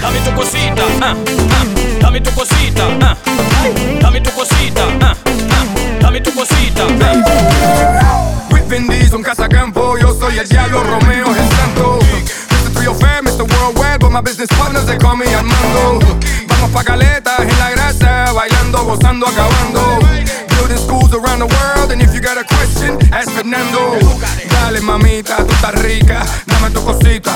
Dame tu cosita, ah, ah. Dame tu cosita, ah, el diablo, Romeo es el santo. Mr. Trio Fair, Mr. Worldwide, but my business partners they call me Armando. Vamos pa' caletas en la grasa, bailando, gozando, acabando. Building schools around the world, and if you got a question, ask Fernando. Dale mamita, tú estás rica, dame tu cosita.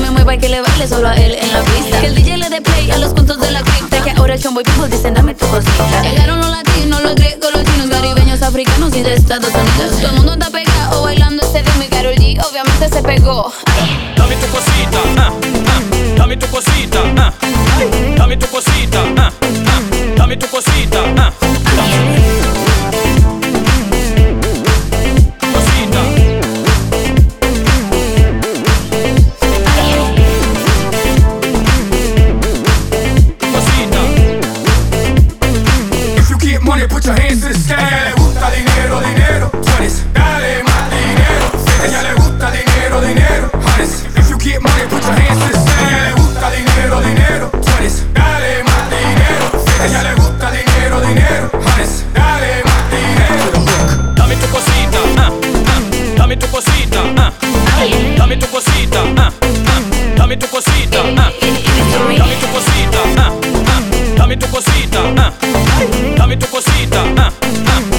Me mueva y que le baile solo a él en la pista. Que el DJ le dé play a los puntos de la cripta. Que ahora el chombo y people dicen dame tu cosita. Llegaron los latinos, y de Estados Unidos. Todo el mundo está pegado bailando ese ritmo y Karol G obviamente se pegó. Dame tu cosita, ah. mm-hmm.